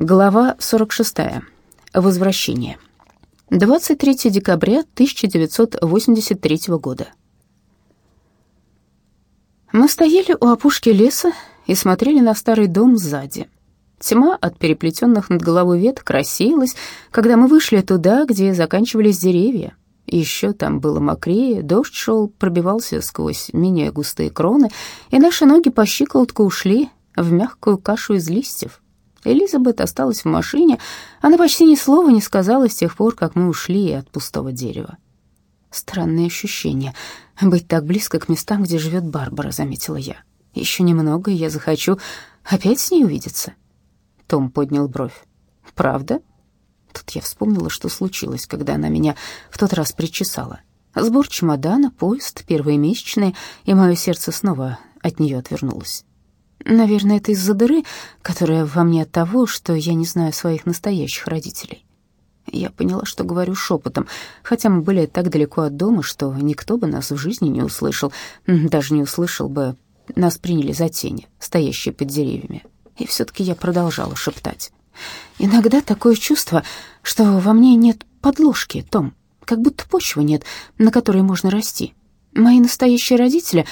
Глава 46. Возвращение. 23 декабря 1983 года. Мы стояли у опушки леса и смотрели на старый дом сзади. Тьма от переплетенных над головой веток рассеялась, когда мы вышли туда, где заканчивались деревья. Еще там было мокрее, дождь шел, пробивался сквозь менее густые кроны, и наши ноги по щиколотку ушли в мягкую кашу из листьев, Элизабет осталась в машине. Она почти ни слова не сказала с тех пор, как мы ушли от пустого дерева. Странное ощущение — быть так близко к местам, где живет Барбара, заметила я. Еще немного, и я захочу опять с ней увидеться. Том поднял бровь. «Правда?» Тут я вспомнила, что случилось, когда она меня в тот раз причесала. Сбор чемодана, поезд, первые месячные, и мое сердце снова от нее отвернулось. Наверное, это из-за дыры, которая во мне от того, что я не знаю своих настоящих родителей. Я поняла, что говорю шепотом, хотя мы были так далеко от дома, что никто бы нас в жизни не услышал, даже не услышал бы, нас приняли за тени, стоящие под деревьями. И все-таки я продолжала шептать. Иногда такое чувство, что во мне нет подложки, Том, как будто почвы нет, на которой можно расти. Мои настоящие родители,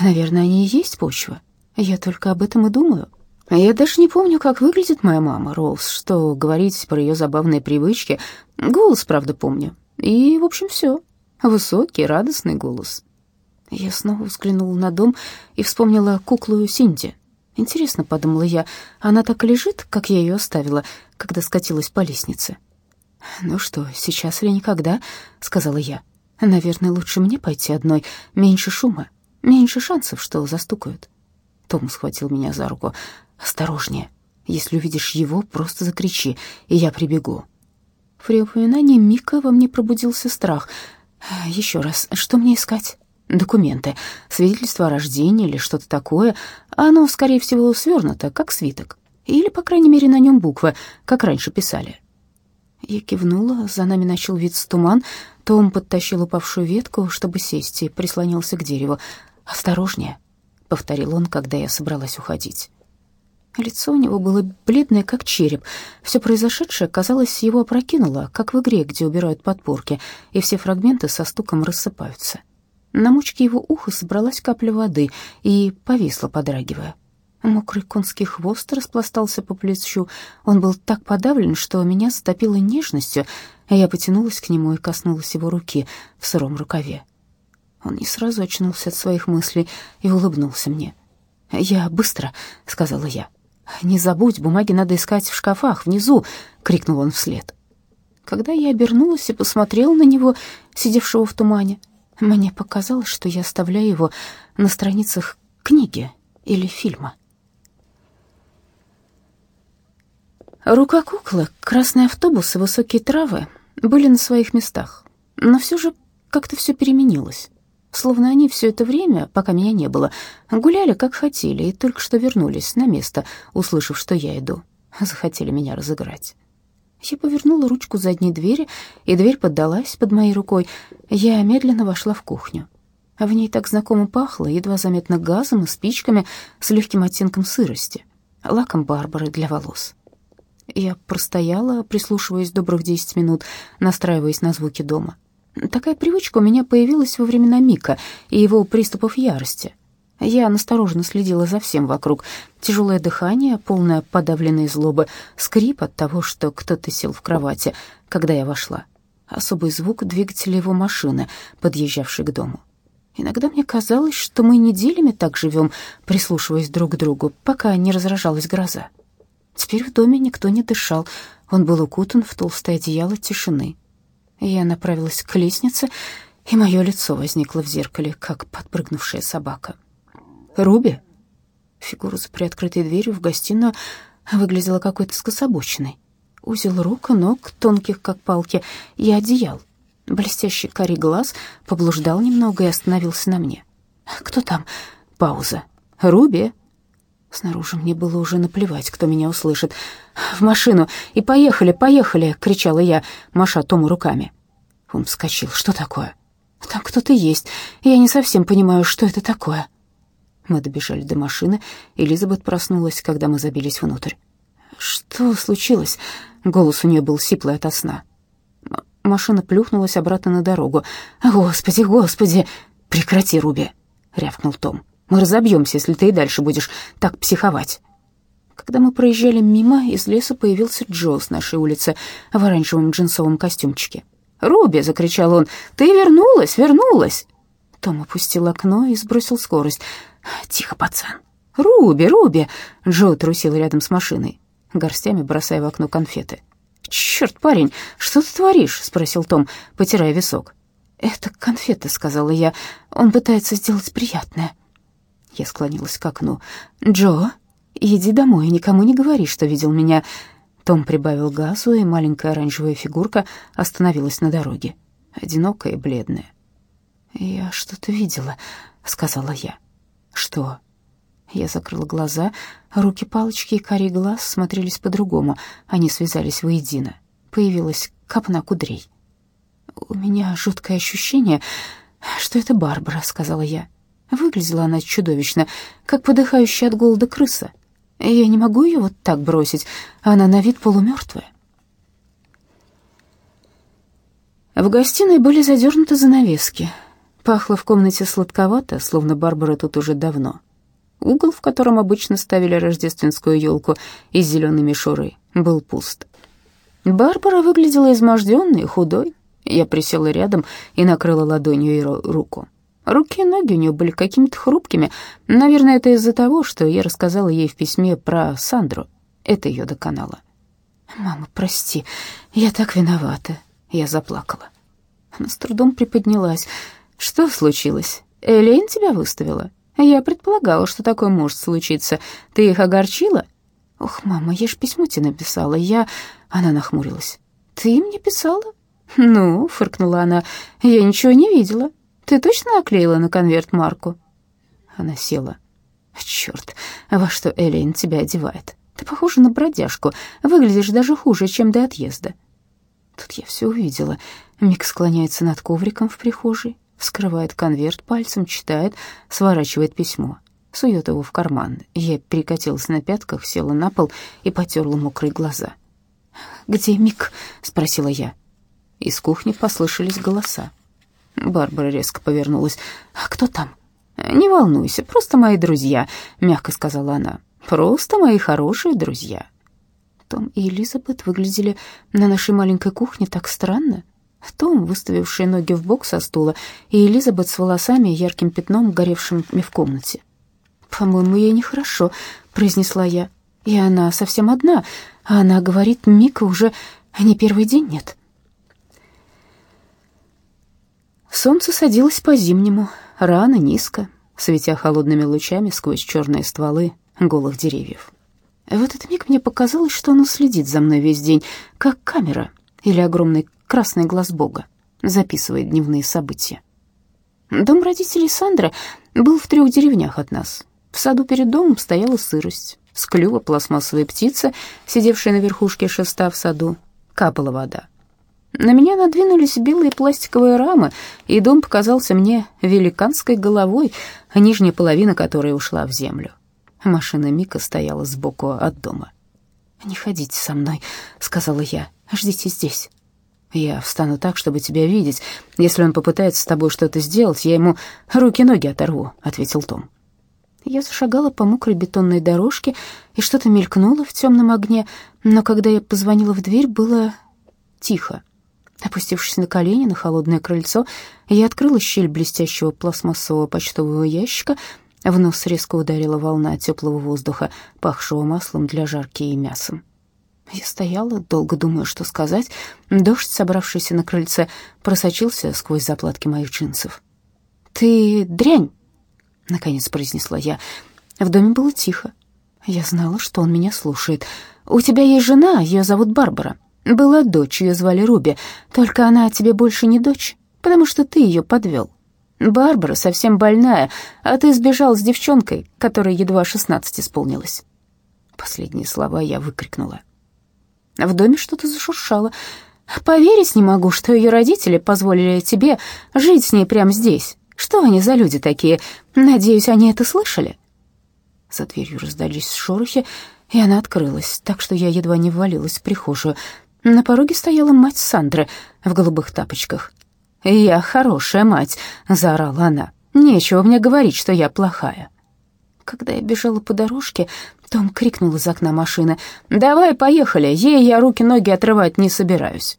наверное, они и есть почва. Я только об этом и думаю. Я даже не помню, как выглядит моя мама, Роуз, что говорить про ее забавные привычки. Голос, правда, помню. И, в общем, все. Высокий, радостный голос. Я снова взглянула на дом и вспомнила куклу Синди. Интересно, подумала я, она так лежит, как я ее оставила, когда скатилась по лестнице. «Ну что, сейчас или никогда?» — сказала я. «Наверное, лучше мне пойти одной. Меньше шума, меньше шансов, что застукают». Том схватил меня за руку. «Осторожнее. Если увидишь его, просто закричи, и я прибегу». При упоминании Мика во мне пробудился страх. «Еще раз, что мне искать?» «Документы, свидетельство о рождении или что-то такое. Оно, скорее всего, свернуто, как свиток. Или, по крайней мере, на нем буквы, как раньше писали». Я кивнула, за нами начал вид туман. Том подтащил упавшую ветку, чтобы сесть, и прислонился к дереву. «Осторожнее», — повторил он, когда я собралась уходить. Лицо у него было бледное, как череп. Все произошедшее, казалось, его опрокинуло, как в игре, где убирают подпорки, и все фрагменты со стуком рассыпаются. На мочке его уха собралась капля воды и повисла, подрагивая. Мокрый конский хвост распластался по плечу. Он был так подавлен, что меня затопило нежностью, а я потянулась к нему и коснулась его руки в сыром рукаве. Он не сразу очнулся от своих мыслей и улыбнулся мне. «Я быстро», — сказала я. «Не забудь, бумаги надо искать в шкафах, внизу», — крикнул он вслед. Когда я обернулась и посмотрела на него, сидевшего в тумане, мне показалось, что я оставляю его на страницах книги или фильма. Рука куклы, красный автобус и высокие травы были на своих местах, но все же как-то все переменилось. Словно они все это время, пока меня не было, гуляли как хотели и только что вернулись на место, услышав, что я иду. Захотели меня разыграть. Я повернула ручку задней двери, и дверь поддалась под моей рукой. Я медленно вошла в кухню. В ней так знакомо пахло, едва заметно газом и спичками с легким оттенком сырости, лаком Барбары для волос. Я простояла, прислушиваясь добрых десять минут, настраиваясь на звуки дома. Такая привычка у меня появилась во времена Мика и его приступов ярости. Я настороженно следила за всем вокруг. Тяжелое дыхание, полное подавленной злобы, скрип от того, что кто-то сел в кровати, когда я вошла. Особый звук двигателя его машины, подъезжавшей к дому. Иногда мне казалось, что мы неделями так живем, прислушиваясь друг к другу, пока не разражалась гроза. Теперь в доме никто не дышал, он был укутан в толстое одеяло тишины. Я направилась к лестнице, и мое лицо возникло в зеркале, как подпрыгнувшая собака. «Руби?» Фигура за приоткрытой дверью в гостиную выглядела какой-то скособоченной. Узел рук и ног, тонких, как палки, и одеял. Блестящий карий глаз поблуждал немного и остановился на мне. «Кто там?» Пауза. «Руби?» Снаружи мне было уже наплевать, кто меня услышит. «В машину! И поехали, поехали!» — кричала я, маша Тому руками. Он вскочил. «Что такое?» «Там кто-то есть. Я не совсем понимаю, что это такое». Мы добежали до машины. Элизабет проснулась, когда мы забились внутрь. «Что «Что случилось?» Голос у нее был сиплый ото сна. Машина плюхнулась обратно на дорогу. «Господи, господи!» «Прекрати, Руби!» — рявкнул Том. «Мы разобьемся, если ты и дальше будешь так психовать». Когда мы проезжали мимо, из леса появился Джо с нашей улицы в оранжевом джинсовом костюмчике. «Руби!» — закричал он. «Ты вернулась, вернулась!» Том опустил окно и сбросил скорость. «Тихо, пацан!» «Руби, Руби!» — Джо трусил рядом с машиной, горстями бросая в окно конфеты. «Черт, парень, что ты творишь?» — спросил Том, потирая висок. «Это конфеты», — сказала я. «Он пытается сделать приятное». Я склонилась к окну. «Джо, иди домой, никому не говори, что видел меня». Том прибавил газу, и маленькая оранжевая фигурка остановилась на дороге, одинокая и бледная. «Я что-то видела», — сказала я. «Что?» Я закрыла глаза, руки палочки и карий глаз смотрелись по-другому, они связались воедино. Появилась копна кудрей. «У меня жуткое ощущение, что это Барбара», — сказала я. Выглядела она чудовищно, как подыхающая от голода крыса. Я не могу ее вот так бросить, она на вид полумертвая. В гостиной были задернуты занавески. Пахло в комнате сладковато, словно Барбара тут уже давно. Угол, в котором обычно ставили рождественскую елку из зеленой мишуры, был пуст. Барбара выглядела изможденной худой. Я присела рядом и накрыла ладонью ее руку. Руки и ноги у нее были какими-то хрупкими. Наверное, это из-за того, что я рассказала ей в письме про Сандру. Это ее доконало. «Мама, прости, я так виновата». Я заплакала. Она с трудом приподнялась. «Что случилось? Элейн тебя выставила?» Я предполагала, что такое может случиться. Ты их огорчила? Ох, мама, я ж письмо тебе написала. Я... Она нахмурилась. Ты мне писала? Ну, фыркнула она. Я ничего не видела. Ты точно наклеила на конверт марку? Она села. Черт, во что Элейн тебя одевает? Ты похожа на бродяжку. Выглядишь даже хуже, чем до отъезда. Тут я все увидела. Мик склоняется над ковриком в прихожей вскрывает конверт пальцем, читает, сворачивает письмо, сует его в карман. Я перекатилась на пятках, села на пол и потерла мокрые глаза. «Где Мик?» — спросила я. Из кухни послышались голоса. Барбара резко повернулась. «А кто там?» «Не волнуйся, просто мои друзья», — мягко сказала она. «Просто мои хорошие друзья». Том и Элизабет выглядели на нашей маленькой кухне так странно. Том, выставивший ноги в бок со стула, и Элизабет с волосами и ярким пятном, горевшими в комнате. «По-моему, ей нехорошо», — произнесла я. «И она совсем одна, а она говорит, Мика уже не первый день нет». Солнце садилось по-зимнему, рано, низко, светя холодными лучами сквозь черные стволы голых деревьев. В этот миг мне показалось, что оно следит за мной весь день, как камера или огромный красный глаз Бога, записывает дневные события. Дом родителей Сандры был в трех деревнях от нас. В саду перед домом стояла сырость. С клюва пластмассовая птица, сидевшая на верхушке шеста в саду, капала вода. На меня надвинулись белые пластиковые рамы, и дом показался мне великанской головой, нижняя половина которой ушла в землю. Машина Мика стояла сбоку от дома. «Не ходите со мной», — сказала я, — «ждите здесь». Я встану так, чтобы тебя видеть. Если он попытается с тобой что-то сделать, я ему руки-ноги оторву», — ответил Том. Я зашагала по мокрой бетонной дорожке, и что-то мелькнуло в темном огне, но когда я позвонила в дверь, было тихо. Опустившись на колени на холодное крыльцо, я открыла щель блестящего пластмассового почтового ящика. В нос резко ударила волна теплого воздуха, пахшего маслом для жарки и мясом. Я стояла, долго думая, что сказать. Дождь, собравшийся на крыльце, просочился сквозь заплатки моих джинсов. «Ты дрянь!» — наконец произнесла я. В доме было тихо. Я знала, что он меня слушает. «У тебя есть жена, ее зовут Барбара. Была дочь, ее звали Руби. Только она тебе больше не дочь, потому что ты ее подвел. Барбара совсем больная, а ты сбежал с девчонкой, которой едва шестнадцать исполнилось». Последние слова я выкрикнула. В доме что-то зашуршало. Поверить не могу, что ее родители позволили тебе жить с ней прямо здесь. Что они за люди такие? Надеюсь, они это слышали?» За дверью раздались шорохи. и она открылась, так что я едва не ввалилась в прихожую. На пороге стояла мать Сандры в голубых тапочках. «Я хорошая мать», — заорала она. «Нечего мне говорить, что я плохая». Когда я бежала по дорожке, том крикнул из окна машины. «Давай, поехали, ей я руки-ноги отрывать не собираюсь».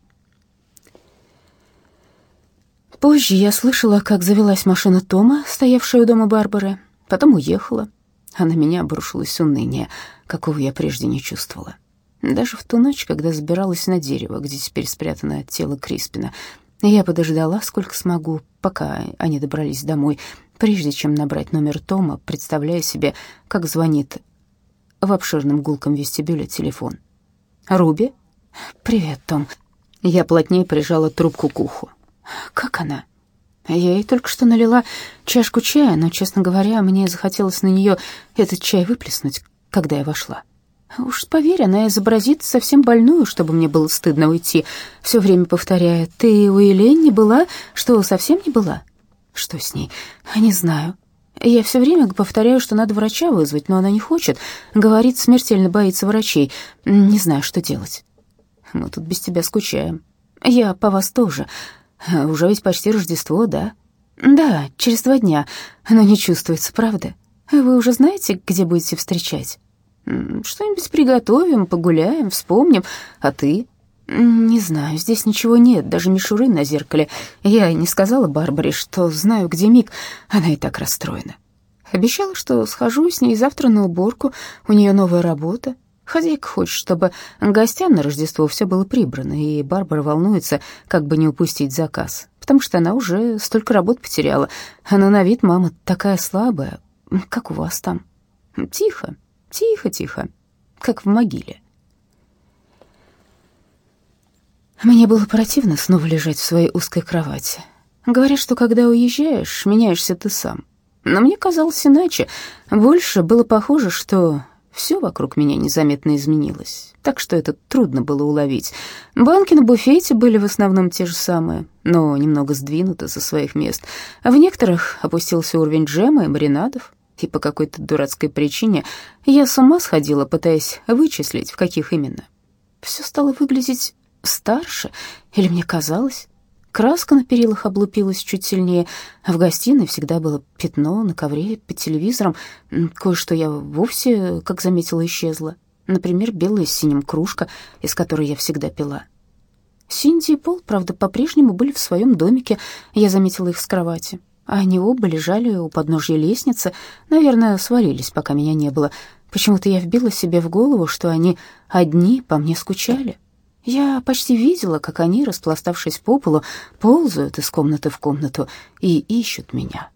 Позже я слышала, как завелась машина Тома, стоявшая у дома Барбары, потом уехала, а на меня обрушилось уныние, какого я прежде не чувствовала. Даже в ту ночь, когда забиралась на дерево, где теперь спрятано тело Криспина, я подождала, сколько смогу, пока они добрались домой, прежде чем набрать номер Тома, представляя себе, как звонит в обширном гулком вестибюле телефон. «Руби?» «Привет, Том». Я плотнее прижала трубку к уху. Как она? Я ей только что налила чашку чая, но, честно говоря, мне захотелось на нее этот чай выплеснуть, когда я вошла. Уж поверь, она изобразит совсем больную, чтобы мне было стыдно уйти, все время повторяя, «Ты у Елень не была? Что, совсем не была?» Что с ней? Не знаю. Я все время повторяю, что надо врача вызвать, но она не хочет. Говорит, смертельно боится врачей. Не знаю, что делать. Мы тут без тебя скучаем. Я по вас тоже. Уже ведь почти Рождество, да? Да, через два дня. Но не чувствуется, правда? Вы уже знаете, где будете встречать? Что-нибудь приготовим, погуляем, вспомним. А ты? Не знаю, здесь ничего нет, даже мишуры на зеркале. Я не сказала Барбаре, что знаю, где Мик. Она и так расстроена. Обещала, что схожу с ней завтра на уборку. У нее новая работа. Хозяйка хочет, чтобы гостям на Рождество все было прибрано, и Барбара волнуется, как бы не упустить заказ, потому что она уже столько работ потеряла. Она на вид мама такая слабая, как у вас там. Тихо, тихо, тихо, как в могиле. Мне было противно снова лежать в своей узкой кровати. Говорят, что когда уезжаешь, меняешься ты сам. Но мне казалось иначе. Больше было похоже, что все вокруг меня незаметно изменилось, так что это трудно было уловить. Банки на буфете были в основном те же самые, но немного сдвинуты со своих мест. В некоторых опустился уровень джема и маринадов, и по какой-то дурацкой причине я с ума сходила, пытаясь вычислить, в каких именно. Все стало выглядеть старше, или мне казалось. Краска на перилах облупилась чуть сильнее, в гостиной всегда было пятно на ковре под телевизором. Кое-что я вовсе, как заметила, исчезло. Например, белая с синим кружка, из которой я всегда пила. Синди и Пол, правда, по-прежнему были в своем домике, я заметила их с кровати. А они оба лежали у подножья лестницы, наверное, свалились, пока меня не было. Почему-то я вбила себе в голову, что они одни по мне скучали. Я почти видела, как они, распластавшись по полу, ползают из комнаты в комнату и ищут меня.